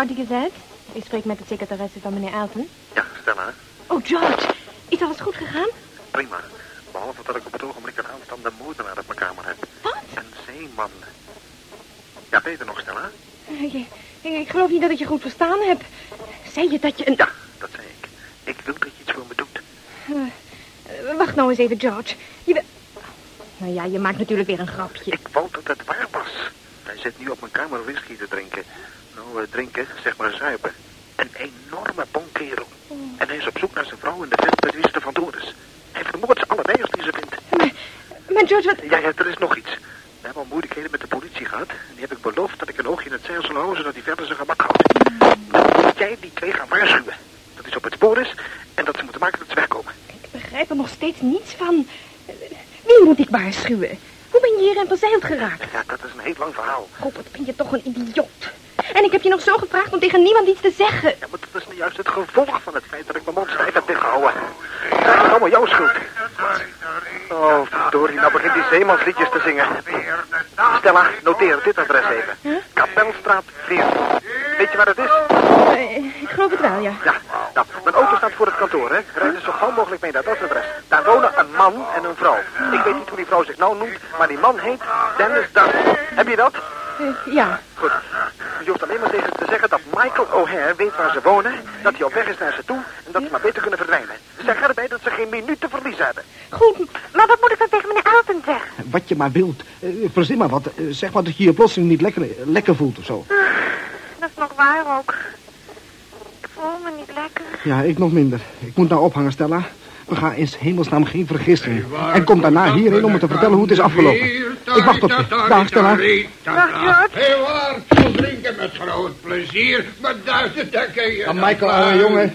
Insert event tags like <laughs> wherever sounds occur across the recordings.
Mevrouw de Gezet, ik spreek met de secretaresse van meneer Elton. Ja, Stella. Oh, George, is alles goed gegaan? Prima. Behalve dat ik op het ogenblik een aanstaande moordenaar op mijn kamer heb. Wat? Een zeeman. Ja, beter nog, Stella? Ik, ik, ik geloof niet dat ik je goed verstaan heb. Zei je dat je een... Ja, dat zei ik. Ik wil dat je iets voor me doet. Eh, wacht nou eens even, George. Je... Nou ja, je maakt natuurlijk weer een grapje. Ik wou dat het waar was. Hij zit nu op mijn kamer whisky te drinken. Nou, drinken, zeg maar zuipen. Een enorme bonkerel. En hij is op zoek naar zijn vrouw in de er vandoor is. Hij vermoordt ze allebei als hij ze vindt. Maar, maar George, wat... Ja, ja, er is nog iets. We hebben al moeilijkheden met de politie gehad. En die heb ik beloofd dat ik een oogje in het zeil zal houden, zodat hij verder zijn gemak houdt. Dan moet jij die twee gaan waarschuwen. Dat hij op het spoor is en dat ze moeten maken dat ze wegkomen. Ik begrijp er nog steeds niets van. Wie moet ik waarschuwen? Hoe ben je hierin verzeild geraakt? Ja, dat is een heel lang verhaal. Wat ben je toch een idioot. En ik heb je nog zo gevraagd om tegen niemand iets te zeggen. Ja, maar dat is nu juist het gevolg van het feit dat ik mijn mond stijf heb dichtgehouden. Dat is allemaal jouw schuld. Oh, verdorie, nou begint die zeemansliedjes te zingen. Stella, noteer dit adres even. Kapelstraat 40. Weet je waar het is? Eh, ik geloof het wel, ja. Ja, nou, mijn auto staat voor het kantoor, hè. Rijd er zo gauw mogelijk mee naar dat adres. Daar wonen een man en een vrouw. Ik weet niet hoe die vrouw zich nou noemt, maar die man heet Dennis Dunn. Heb je dat? Eh, ja. Goed. Je hoeft alleen maar tegen ze te zeggen dat Michael O'Hare weet waar ze wonen, dat hij op weg is naar ze toe en dat ze maar beter kunnen verdwijnen. Zeg erbij dat ze geen minuut te verliezen hebben. Goed, maar wat moet ik dan tegen meneer Elton zeggen? Wat je maar wilt. Eh, verzin maar wat. Eh, zeg maar dat je je plotseling niet lekker, lekker voelt of zo. Dat is nog waar ook. Ik voel me niet lekker. Ja, ik nog minder. Ik moet nou ophangen, Stella. We gaan in 's hemelsnaam geen vergissing. En kom daarna hierheen om me te vertellen hoe het is afgelopen. Ik wacht op je. Dag, Stella. Dag, George. Met groot plezier, met duizend dekken je Michael, ouwe jongen.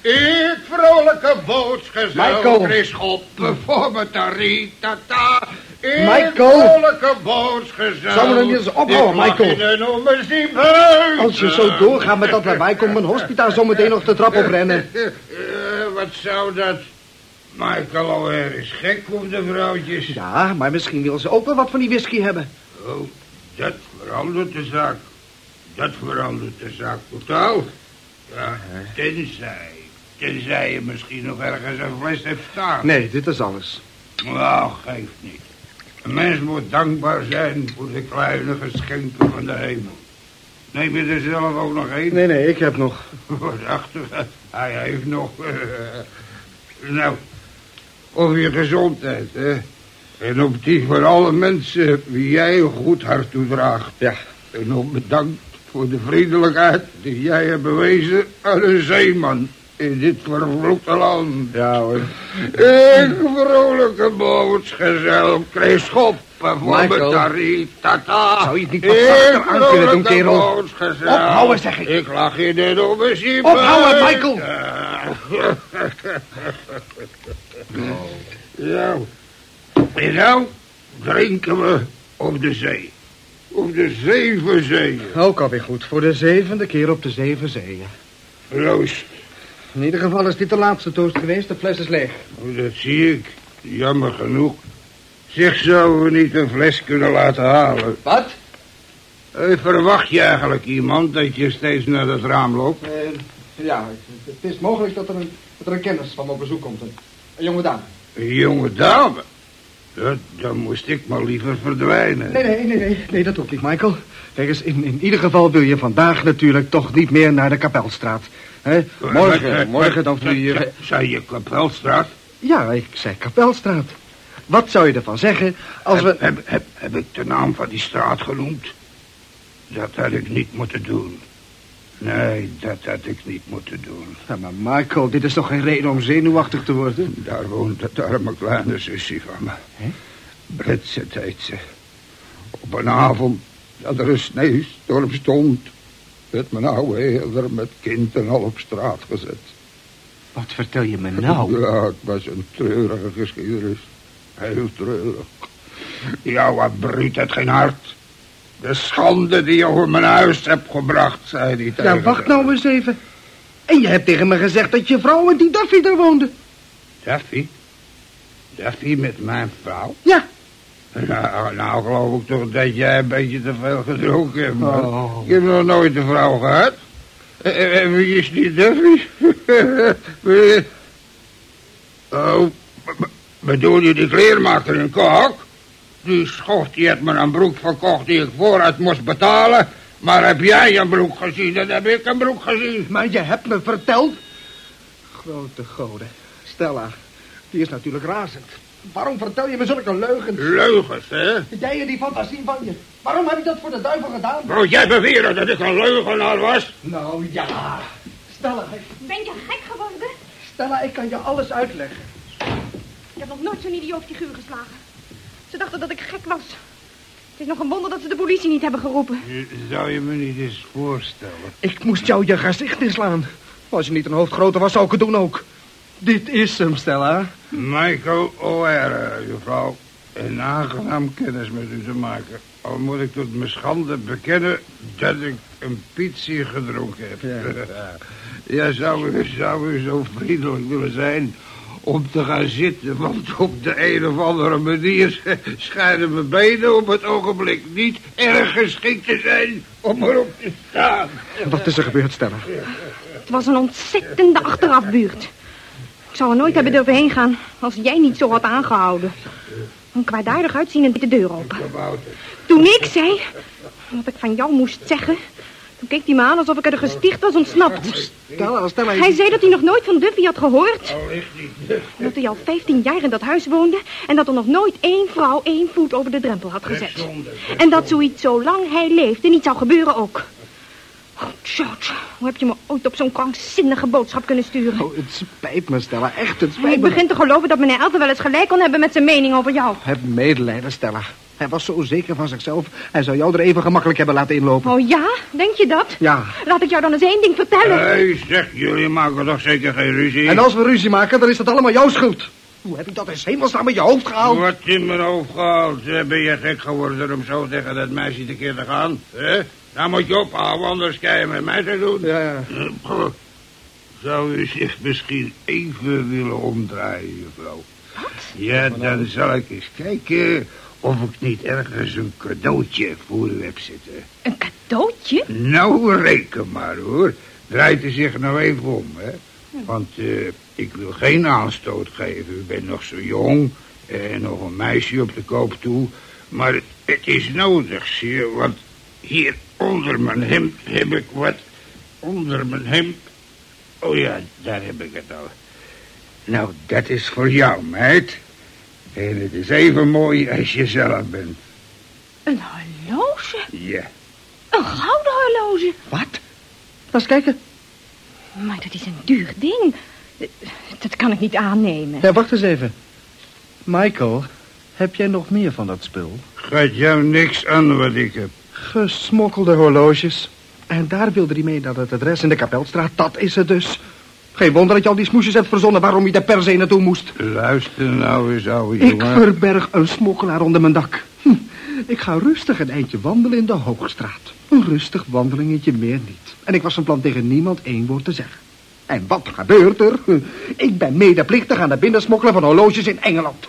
Ik vrolijke bootsgezel, Michael. Chris Schoppen voor me taritata. Ik Michael. vrolijke bootsgezel. Zou me eens ophouden, Michael? Als je zo doorgaat met dat <laughs> lawaai, komt mijn hospita zo meteen nog de trap oprennen. <laughs> Eh, wat zou dat... Michael alweer is gek op de vrouwtjes. Ja, maar misschien wil ze ook wel wat van die whisky hebben. Oh, dat verandert de zaak. Dat verandert de zaak totaal. Ja, tenzij... Tenzij je misschien nog ergens een fles hebt staan. Nee, dit is alles. Nou, geeft niet. Een mens moet dankbaar zijn voor de kleine geschenken van de hemel. Neem je er zelf ook nog één? Nee, nee, ik heb nog. <laughs> Wat achter. Hij heeft nog... <laughs> nou, over je gezondheid, hè. En op die van alle mensen wie jij een goed hart toedraagt. Ja. En ook bedankt voor de vriendelijkheid die jij hebt bewezen aan een zeeman in dit vervloekte land. Ja hoor. Ik vrolijke bootsgezel, kreeg schoppen voor mijn tarief, tata. Zou je het niet wat zachter aan kunnen doen, kerel? Bootsgezel. Ophouden, zeg ik. Ik lag in de ommezien. Ophouden, Michael. Ja. <laughs> En nou drinken we op de zee. Op de zeven zeeën. Ook alweer goed. Voor de zevende keer op de zeven zeeën. Proost. In ieder geval is dit de laatste toast geweest. De fles is leeg. Oh, dat zie ik. Jammer genoeg. Zeg, zouden we niet een fles kunnen laten halen? Wat? Eh, verwacht je eigenlijk iemand dat je steeds naar het raam loopt? Eh, ja, het, het is mogelijk dat er, een, dat er een kennis van me op bezoek komt. Een, een jonge dame. Een jonge dame? Dat, dan moest ik maar liever verdwijnen. Nee, nee, nee, nee, nee, dat hoeft niet, Michael. Kijk eens, in, in ieder geval wil je vandaag natuurlijk toch niet meer naar de Kapelstraat. Hè? Morgen, morgen dan vloei je... Zei je Kapelstraat? Ja, ik zei Kapelstraat. Wat zou je ervan zeggen als we... Heb, heb, heb, heb ik de naam van die straat genoemd? Dat had ik niet moeten doen. Nee, dat had ik niet moeten doen. Ja, maar Michael, dit is toch geen reden om zenuwachtig te worden? Daar woont het arme kleine zusje van me. Hè? Britse heet ze. Op een avond dat er een sneeuwstorm stond... werd mijn oude heerder met kind en al op straat gezet. Wat vertel je me nou? Ja, het was een treurige geschiedenis. Heel treurig. Die oude bruut had geen hart. De schande die je over mijn huis hebt gebracht, zei hij tegen Ja, wacht me. nou eens even. En je hebt tegen me gezegd dat je vrouw en die Duffy daar woonde. Daffy? Daffy met mijn vrouw? Ja. Nou, nou geloof ik toch dat jij een beetje te veel gedronken hebt. man. Oh. Ik heb nog nooit een vrouw gehad. Eh, eh, Wie is die Duffy? <laughs> Wie- oh, bedoel je die kleermaker in Kok? Die schoft die heeft me een broek verkocht die ik vooruit moest betalen. Maar heb jij een broek gezien? Dan heb ik een broek gezien. Maar je hebt me verteld... Grote goden. Stella, die is natuurlijk razend. Waarom vertel je me zulke leugens? Leugens, hè? Jij en die fantasie van je. Waarom heb je dat voor de duivel gedaan? Wou jij beweren dat ik een leugenaar was? Nou ja. Stella, Ben je gek geworden? Stella, ik kan je alles uitleggen. Ik heb nog nooit zo'n idioot figuur geslagen. Ze dachten dat ik gek was. Het is nog een wonder dat ze de politie niet hebben geroepen. Zou je me niet eens voorstellen? Ik moest jou je gezicht inslaan. Als je niet een hoofd groter was, zou ik het doen ook. Dit is hem, Stella. Michael O'Hara, juffrouw. Een aangenaam kennis met u te maken. Al moet ik tot mijn schande bekennen dat ik een pizzie gedronken heb. Ja. <laughs> Ja, zou, u, zou u zo vriendelijk willen zijn om te gaan zitten... want op de een of andere manier schijnen mijn benen op het ogenblik niet erg geschikt te zijn om erop te staan. Wat is er gebeurd, Stella? Het was een ontzettende achterafbuurt. Ik zou er nooit hebben durven heen gaan als jij niet zo had aangehouden. Een kwaadaardig uitzien en de deur open. Toen ik zei wat ik van jou moest zeggen... toen keek hij me aan alsof ik uit een gesticht was ontsnapt. Stella, Stella... Hij zei dat hij nog nooit van Duffy had gehoord. Niet. Dat hij al 15 jaar in dat huis woonde... en dat er nog nooit één vrouw één voet over de drempel had gezet. En dat zoiets zolang hij leefde niet zou gebeuren ook. Oh, George, hoe heb je me ooit op zo'n krankzinnige boodschap kunnen sturen? Oh, het spijt me, Stella. Echt, het spijt ik me. begin te geloven dat meneer Elton wel eens gelijk kon hebben met zijn mening over jou. Heb medelijden, Stella. Hij was zo zeker van zichzelf. Hij zou jou er even gemakkelijk hebben laten inlopen. Oh ja, denk je dat? Ja. Laat ik jou dan eens één ding vertellen. Hé, zeg, jullie maken toch zeker geen ruzie? En als we ruzie maken, dan is dat allemaal jouw schuld. Hoe heb je dat in hemelsnaam met je hoofd gehaald? Wat in mijn hoofd gehaald. Eh, Ben je gek geworden om zo tegen dat meisje te keer te gaan? hè? Dan moet je ophouden, anders kan je met mij te doen. Ja, ja. Eh. Zou u zich misschien even willen omdraaien, juffrouw? Wat? Ja, dan zal ik eens kijken of ik niet ergens een cadeautje voor u heb zitten. Een cadeautje? Nou, reken maar hoor. Draait u zich nou even om, hè. Want eh, ik wil geen aanstoot geven. U bent nog zo jong en nog een meisje op de koop toe. Maar het, het is nodig, zie je, want hier onder mijn hemd heb ik wat. Onder mijn hemd. Oh ja, daar heb ik het al. Nou, dat is voor jou, meid. En het is even mooi als je zelf bent. Een horloge? Ja. Een gouden horloge? Wat? Laat eens kijken. Maar dat is een duur ding. Dat kan ik niet aannemen. Ja, wacht eens even. Michael, heb jij nog meer van dat spul? Gaat jou niks aan wat ik heb. Gesmokkelde horloges. En daar wilde hij mee naar het adres in de Kapelstraat. Dat is het dus. Geen wonder dat je al die smoesjes hebt verzonnen waarom je daar per se naartoe moest. Luister nou eens, ouwe Ik jongen. verberg een smokkelaar onder mijn dak. Hm. Ik ga rustig een eindje wandelen in de Hoogstraat. Een rustig wandelingetje, meer niet. En ik was van plan tegen niemand één woord te zeggen. En wat gebeurt er? Ik ben medeplichtig aan de binnensmokkelen van horloges in Engeland.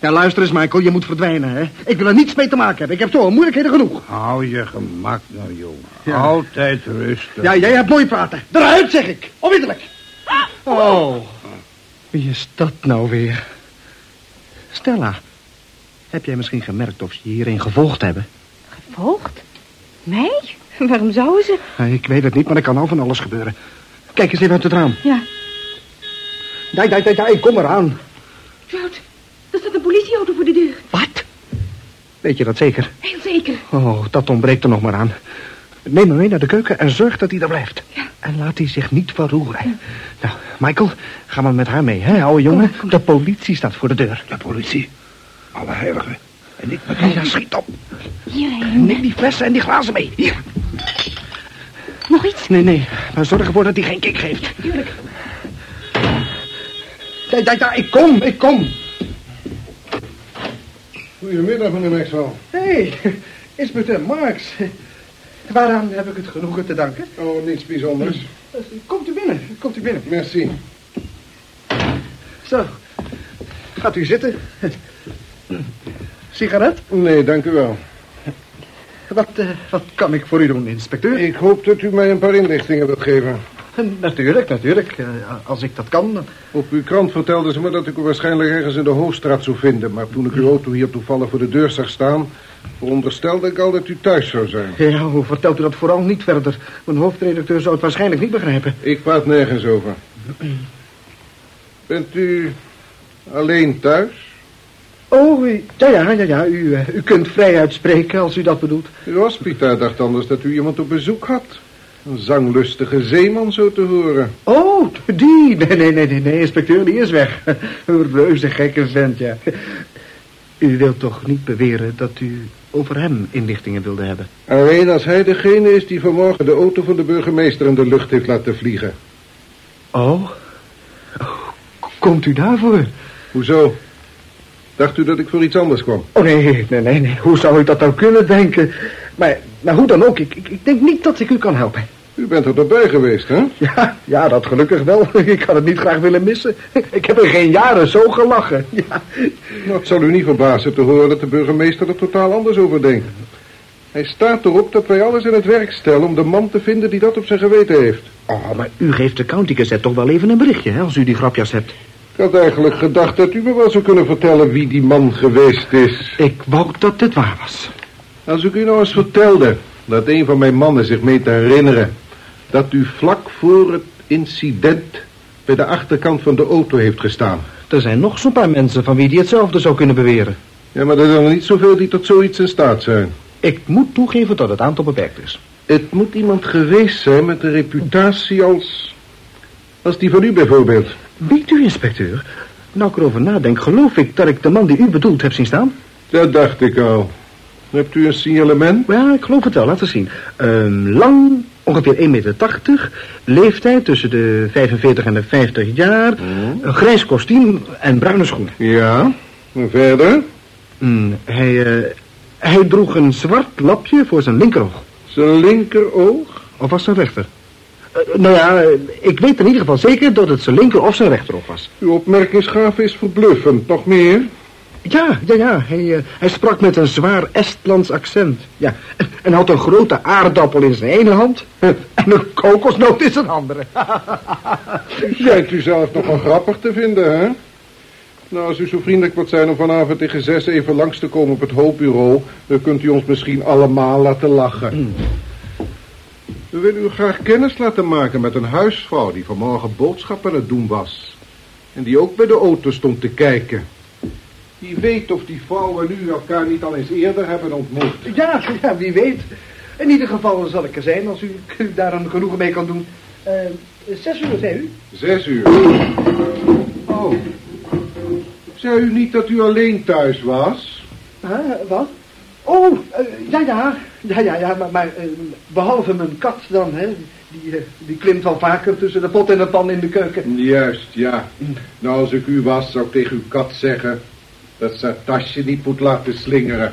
Ja, luister eens, Michael, je moet verdwijnen, hè. Ik wil er niets mee te maken hebben. Ik heb zo al moeilijkheden genoeg. Hou je gemak nou, jongen. Ja. Altijd rustig. Ja, jij hebt mooi praten. Eruit, zeg ik. Onmiddellijk. Oh. Wie is dat nou weer? Stella, heb jij misschien gemerkt of ze je hierheen gevolgd hebben? Gevolgd? Mij? Waarom zouden ze? Ik weet het niet, maar er kan al van alles gebeuren. Kijk eens even uit het raam. Ja. Ja, ja, ik kom eraan. Er een politieauto voor de deur. Wat? Weet je dat zeker? Heel zeker. Oh, dat ontbreekt er nog maar aan. Neem hem mee naar de keuken en zorg dat hij er blijft. En laat hij zich niet verroeren. Nou, Michael, ga maar met haar mee, hè, oude jongen. De politie staat voor de deur. De politie. Alle heiligen. En ik Ja, ja, schiet op. Hierheen. Neem die flessen en die glazen mee. Hier. Nog iets? Nee, nee, maar zorg ervoor dat hij geen kick geeft. Tuurlijk. Ja, ja, ja, ik kom, ik kom. Goedemiddag, meneer Maxwell. Hé, hey, inspecteur Marks. Waaraan heb ik het genoegen te danken? Oh, niets bijzonders. Komt u binnen, komt u binnen. Merci. Zo, gaat u zitten. Sigaret? Nee, dank u wel. Wat, eh, wat kan ik voor u doen, inspecteur? Ik hoop dat u mij een paar inlichtingen wilt geven. Natuurlijk, natuurlijk. Als ik dat kan. Op uw krant vertelden ze me dat ik u waarschijnlijk ergens in de Hoofdstraat zou vinden. Maar toen ik uw auto hier toevallig voor de deur zag staan... veronderstelde ik al dat u thuis zou zijn. Ja, hoe vertelt u dat vooral niet verder? Mijn hoofdredacteur zou het waarschijnlijk niet begrijpen. Ik praat nergens over. Bent u alleen thuis? Oh, ja, ja, ja, ja. U, eh, u kunt vrij uitspreken als u dat bedoelt. Uw hospita dacht anders dat u iemand op bezoek had. Een zanglustige zeeman zo te horen. Oh, die. Nee, nee, nee, nee, nee, inspecteur, die is weg. Een reuze gekke vent, ja. U wilt toch niet beweren dat u over hem inlichtingen wilde hebben? Alleen als hij degene is die vanmorgen de auto van de burgemeester in de lucht heeft laten vliegen. Oh? Oh, Komt u daarvoor? Hoezo? Dacht u dat ik voor iets anders kwam? Oh, nee, nee, nee, nee. Hoe zou ik dat nou kunnen denken? Maar, maar hoe dan ook, ik, ik, ik denk niet dat ik u kan helpen. U bent er erbij geweest, hè? <laughs> Ja, ja, dat gelukkig wel. <laughs> Ik had het niet graag willen missen. Ik heb er geen jaren zo gelachen. Ja. Nou, het zal u niet verbazen te horen dat de burgemeester er totaal anders over denkt. Hij staat erop dat wij alles in het werk stellen om de man te vinden die dat op zijn geweten heeft. Oh, maar u geeft de county gazette toch wel even een berichtje, hè, als u die grapjas hebt. Ik had eigenlijk gedacht dat u me wel zou kunnen vertellen wie die man geweest is. Ik wou dat het waar was. Als ik u nou eens vertelde dat een van mijn mannen zich mee te herinneren... dat u vlak voor het incident bij de achterkant van de auto heeft gestaan. Er zijn nog zo'n paar mensen van wie die hetzelfde zou kunnen beweren. Ja, maar er zijn er niet zoveel die tot zoiets in staat zijn. Ik moet toegeven dat het aantal beperkt is. Het moet iemand geweest zijn met een reputatie als... als die van u bijvoorbeeld. Weet u, inspecteur? Nou ik erover nadenk, geloof ik dat ik de man die u bedoelt heb zien staan? Dat dacht ik al. Hebt u een signalement? Ja, ik geloof het wel, laten zien. Ehm, lang, ongeveer 1,80 meter. Leeftijd tussen de 45 en de 50 jaar. Een grijs kostuum en bruine schoenen. Ja. En verder? Hmm, hij, eh, hij droeg een zwart lapje voor zijn linkeroog. Zijn linkeroog? Of was zijn rechter? Eh, nou ja, ik weet in ieder geval zeker dat het zijn linker of zijn rechteroog was. Uw opmerkingsgave is verbluffend. Nog meer? Ja, ja, ja. Hij, eh, hij sprak met een zwaar Estlands accent. Ja. En had een grote aardappel in zijn ene hand. En een kokosnoot in zijn andere. Schijnt u zelf nog wel grappig te vinden, hè? Nou, als u zo vriendelijk wilt zijn om vanavond tegen zes even langs te komen op het hoopbureau... dan kunt u ons misschien allemaal laten lachen. We willen u graag kennis laten maken met een huisvrouw... die vanmorgen boodschappen aan het doen was. En die ook bij de auto stond te kijken. Wie weet of die vrouw en u elkaar niet al eens eerder hebben ontmoet. Ja, ja, wie weet. In ieder geval zal ik er zijn als u, daar een genoegen mee kan doen. Eh, zes uur, zei u? Zes uur. Oh. Zei u niet dat u alleen thuis was? Huh, wat? Oh, eh, ja, ja. Ja, ja, ja, maar, maar eh, behalve mijn kat dan, hè. Die, die klimt wel vaker tussen de pot en de pan in de keuken. Juist, ja. Nou, als ik u was, zou ik tegen uw kat zeggen... dat ze haar tasje niet moet laten slingeren.